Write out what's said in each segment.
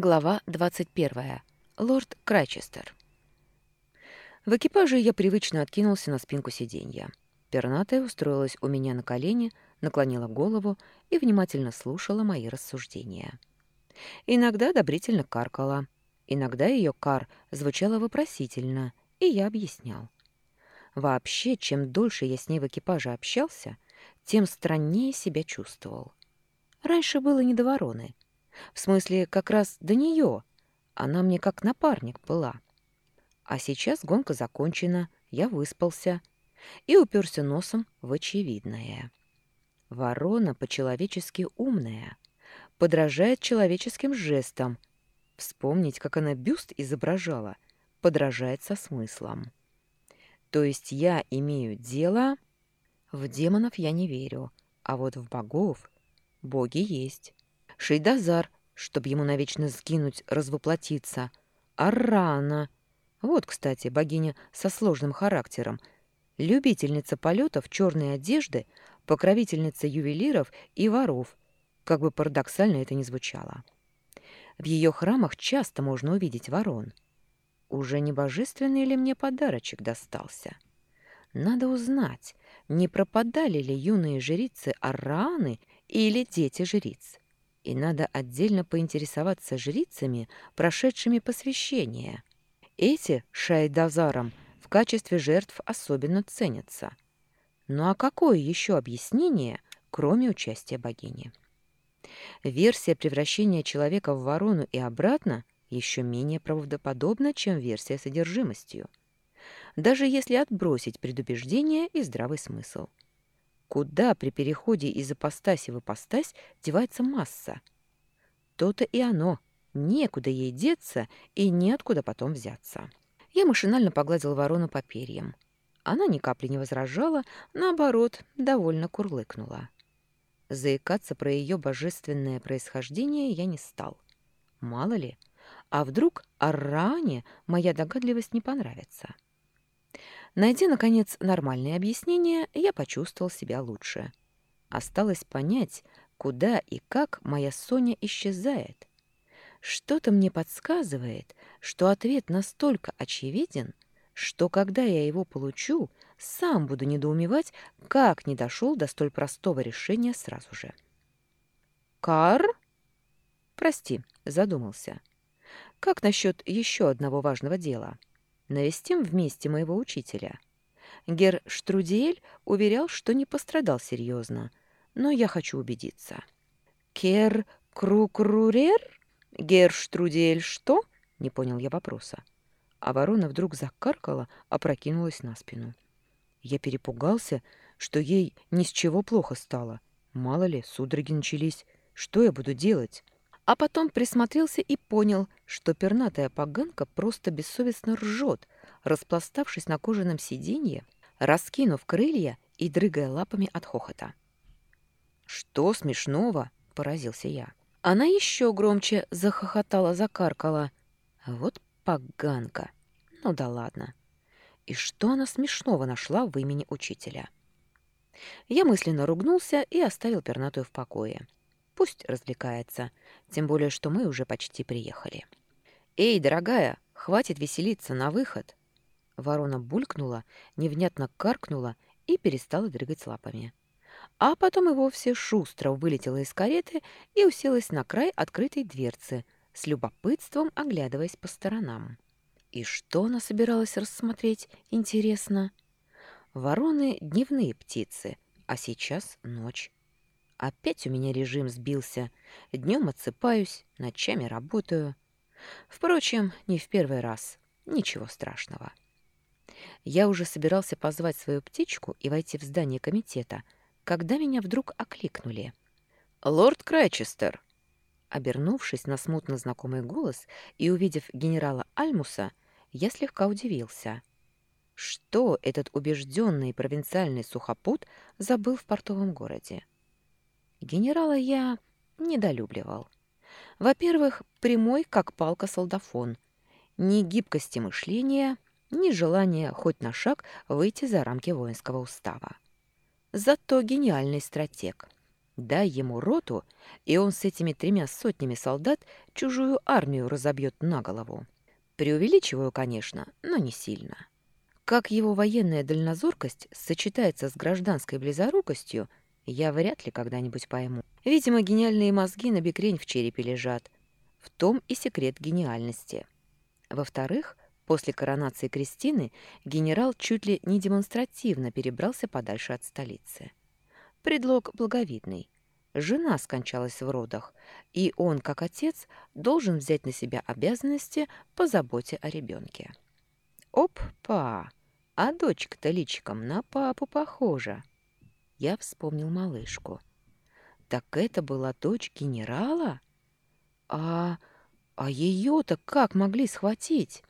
Глава 21. Лорд Крайчестер. В экипаже я привычно откинулся на спинку сиденья. Пернатая устроилась у меня на колени, наклонила голову и внимательно слушала мои рассуждения. Иногда одобрительно каркала, иногда ее кар звучало вопросительно, и я объяснял. Вообще, чем дольше я с ней в экипаже общался, тем страннее себя чувствовал. Раньше было не до вороны — в смысле, как раз до нее. Она мне как напарник была. А сейчас гонка закончена, я выспался и уперся носом в очевидное. Ворона по-человечески умная, подражает человеческим жестам. Вспомнить, как она бюст изображала, подражает со смыслом. То есть я имею дело... В демонов я не верю, а вот в богов боги есть. Шейдазар, чтобы ему навечно сгинуть, развоплотиться. Арана. Вот, кстати, богиня со сложным характером. Любительница полетов, черной одежды, покровительница ювелиров и воров. Как бы парадоксально это ни звучало. В ее храмах часто можно увидеть ворон. Уже не божественный ли мне подарочек достался? Надо узнать, не пропадали ли юные жрицы Араны или дети жриц и надо отдельно поинтересоваться жрицами, прошедшими посвящение. Эти шайдазаром в качестве жертв особенно ценятся. Ну а какое еще объяснение, кроме участия богини? Версия превращения человека в ворону и обратно еще менее правдоподобна, чем версия содержимостью. Даже если отбросить предубеждение и здравый смысл. Куда при переходе из ипостаси в ипостась девается масса? То-то и оно. Некуда ей деться и неоткуда потом взяться. Я машинально погладил ворону по перьям. Она ни капли не возражала, наоборот, довольно курлыкнула. Заикаться про ее божественное происхождение я не стал. Мало ли, а вдруг Арране моя догадливость не понравится? — Найдя, наконец, нормальное объяснение, я почувствовал себя лучше. Осталось понять, куда и как моя Соня исчезает. Что-то мне подсказывает, что ответ настолько очевиден, что когда я его получу, сам буду недоумевать, как не дошел до столь простого решения сразу же. «Кар?» «Прости, задумался. Как насчет еще одного важного дела?» Навестим вместе моего учителя. Гер Штрудель уверял, что не пострадал серьезно, но я хочу убедиться. Кер Крукрурер? Гер Штрудель что? Не понял я вопроса. А ворона вдруг закаркала, опрокинулась на спину. Я перепугался, что ей ни с чего плохо стало. Мало ли, судороги начались. Что я буду делать? А потом присмотрелся и понял, что пернатая поганка просто бессовестно ржет, распластавшись на кожаном сиденье, раскинув крылья и дрыгая лапами от хохота. «Что смешного?» — поразился я. Она еще громче захохотала, закаркала. Вот поганка. Ну да ладно. И что она смешного нашла в имени учителя? Я мысленно ругнулся и оставил пернатую в покое. Пусть развлекается, тем более, что мы уже почти приехали. «Эй, дорогая, хватит веселиться, на выход!» Ворона булькнула, невнятно каркнула и перестала дрыгать лапами. А потом и вовсе шустро вылетела из кареты и уселась на край открытой дверцы, с любопытством оглядываясь по сторонам. И что она собиралась рассмотреть, интересно? Вороны — дневные птицы, а сейчас ночь. Опять у меня режим сбился. Днем отсыпаюсь, ночами работаю. Впрочем, не в первый раз. Ничего страшного. Я уже собирался позвать свою птичку и войти в здание комитета, когда меня вдруг окликнули. «Лорд Крайчестер!» Обернувшись на смутно знакомый голос и увидев генерала Альмуса, я слегка удивился. Что этот убежденный провинциальный сухопут забыл в портовом городе? Генерала я недолюбливал. Во-первых, прямой, как палка солдафон. Ни гибкости мышления, ни желания хоть на шаг выйти за рамки воинского устава. Зато гениальный стратег. Дай ему роту, и он с этими тремя сотнями солдат чужую армию разобьет на голову. Преувеличиваю, конечно, но не сильно. Как его военная дальнозоркость сочетается с гражданской близорукостью, я вряд ли когда-нибудь пойму. Видимо, гениальные мозги на бекрень в черепе лежат. В том и секрет гениальности. Во-вторых, после коронации Кристины генерал чуть ли не демонстративно перебрался подальше от столицы. Предлог благовидный. Жена скончалась в родах, и он, как отец, должен взять на себя обязанности по заботе о ребенке. Оп-па! А дочка-то личиком на папу похожа. Я вспомнил малышку. Так это была дочь генерала? А, а ее-то как могли схватить?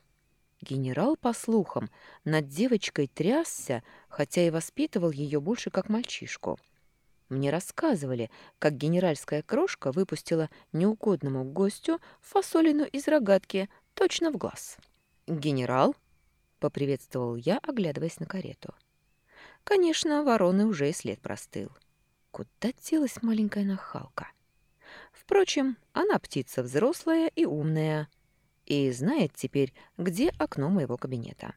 Генерал, по слухам, над девочкой трясся, хотя и воспитывал ее больше как мальчишку. Мне рассказывали, как генеральская крошка выпустила неугодному гостю фасолину из рогатки точно в глаз. «Генерал?» — поприветствовал я, оглядываясь на карету. Конечно, вороны уже и след простыл. Куда делась маленькая нахалка? Впрочем, она птица взрослая и умная, и знает теперь, где окно моего кабинета.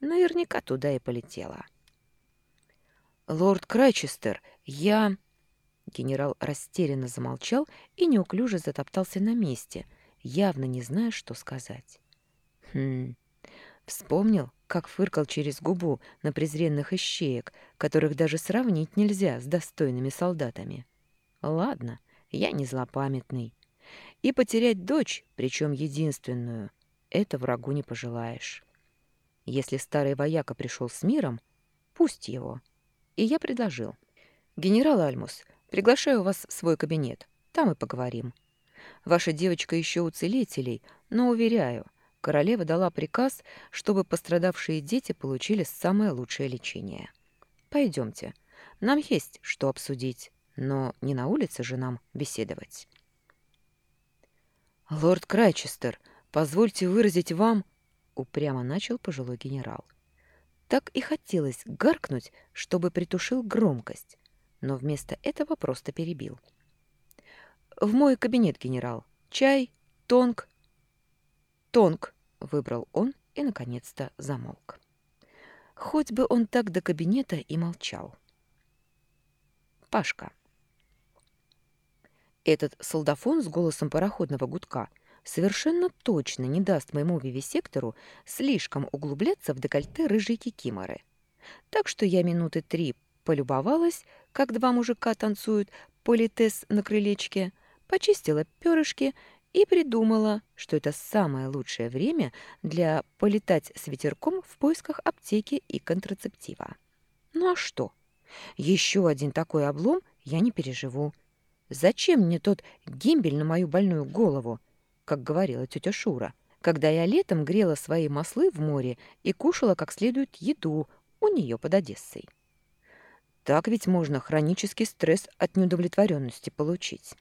Наверняка туда и полетела. «Лорд Крайчестер, я...» Генерал растерянно замолчал и неуклюже затоптался на месте, явно не зная, что сказать. «Хм... Вспомнил, как фыркал через губу на презренных ищеек, которых даже сравнить нельзя с достойными солдатами. Ладно, я не злопамятный. И потерять дочь, причем единственную, это врагу не пожелаешь. Если старый вояка пришел с миром, пусть его. И я предложил. «Генерал Альмус, приглашаю вас в свой кабинет. Там и поговорим. Ваша девочка еще у целителей, но, уверяю, королева дала приказ, чтобы пострадавшие дети получили самое лучшее лечение. Пойдемте. Нам есть что обсудить, но не на улице же нам беседовать. «Лорд Крайчестер, позвольте выразить вам...» — упрямо начал пожилой генерал. Так и хотелось гаркнуть, чтобы притушил громкость, но вместо этого просто перебил. «В мой кабинет, генерал. Чай, тонк, Тонг, выбрал он и, наконец-то, замолк. Хоть бы он так до кабинета и молчал. Пашка. Этот солдафон с голосом пароходного гудка совершенно точно не даст моему вивисектору слишком углубляться в декольте рыжей кикиморы. Так что я минуты три полюбовалась, как два мужика танцуют политес на крылечке, почистила перышки и придумала, что это самое лучшее время для полетать с ветерком в поисках аптеки и контрацептива. Ну а что? Еще один такой облом я не переживу. Зачем мне тот гембель на мою больную голову, как говорила тетя Шура, когда я летом грела свои маслы в море и кушала как следует еду у нее под Одессой? Так ведь можно хронический стресс от неудовлетворенности получить.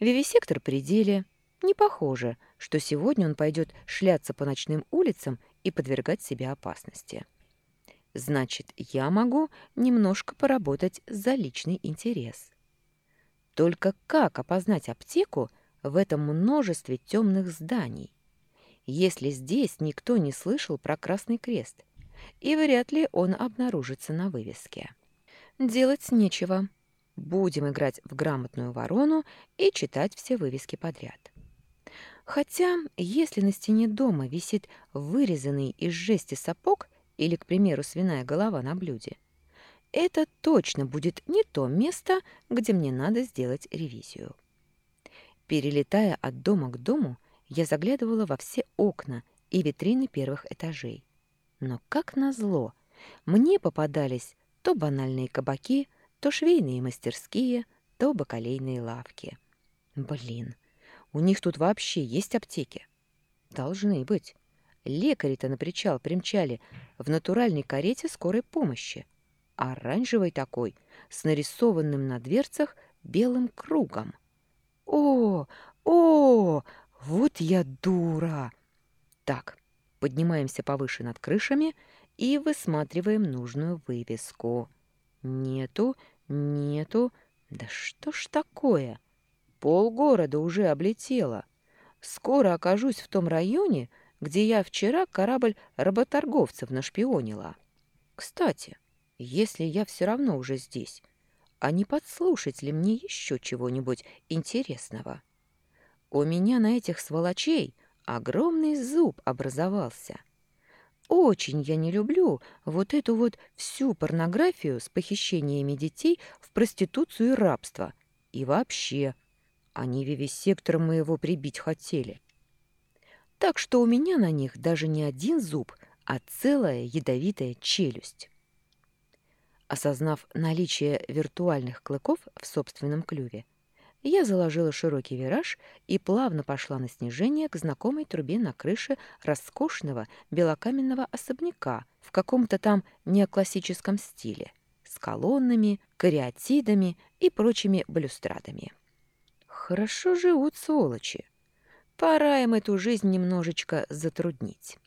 Вивисектор при деле. Не похоже, что сегодня он пойдет шляться по ночным улицам и подвергать себя опасности. Значит, я могу немножко поработать за личный интерес. Только как опознать аптеку в этом множестве темных зданий, если здесь никто не слышал про Красный Крест, и вряд ли он обнаружится на вывеске? Делать нечего. Будем играть в грамотную ворону и читать все вывески подряд. Хотя, если на стене дома висит вырезанный из жести сапог или, к примеру, свиная голова на блюде, это точно будет не то место, где мне надо сделать ревизию. Перелетая от дома к дому, я заглядывала во все окна и витрины первых этажей. Но, как назло, мне попадались то банальные кабаки, то швейные мастерские, то бакалейные лавки. Блин, у них тут вообще есть аптеки? Должны быть. Лекари-то на причал примчали в натуральной карете скорой помощи. Оранжевый такой, с нарисованным на дверцах белым кругом. О, о, вот я дура! Так, поднимаемся повыше над крышами и высматриваем нужную вывеску. Нету, нету, Да что ж такое? Полгорода уже облетела. Скоро окажусь в том районе, где я вчера корабль работорговцев нашпионила. Кстати, если я все равно уже здесь, а не подслушать ли мне еще чего-нибудь интересного? У меня на этих сволочей огромный зуб образовался. Очень я не люблю вот эту вот всю порнографию с похищениями детей в проституцию и рабство. И вообще, они вивисектор моего прибить хотели. Так что у меня на них даже не один зуб, а целая ядовитая челюсть. Осознав наличие виртуальных клыков в собственном клюве, я заложила широкий вираж и плавно пошла на снижение к знакомой трубе на крыше роскошного белокаменного особняка в каком-то там неоклассическом стиле с колоннами, кариатидами и прочими балюстрадами. Хорошо живут сволочи. Пора им эту жизнь немножечко затруднить.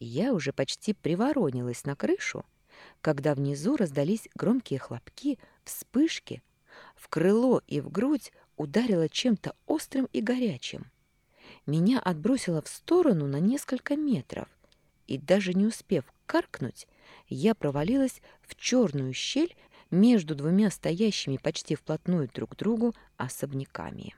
Я уже почти приворонилась на крышу, когда внизу раздались громкие хлопки, вспышки, в крыло и в грудь ударило чем-то острым и горячим. Меня отбросило в сторону на несколько метров, и даже не успев каркнуть, я провалилась в черную щель между двумя стоящими почти вплотную друг к другу особняками.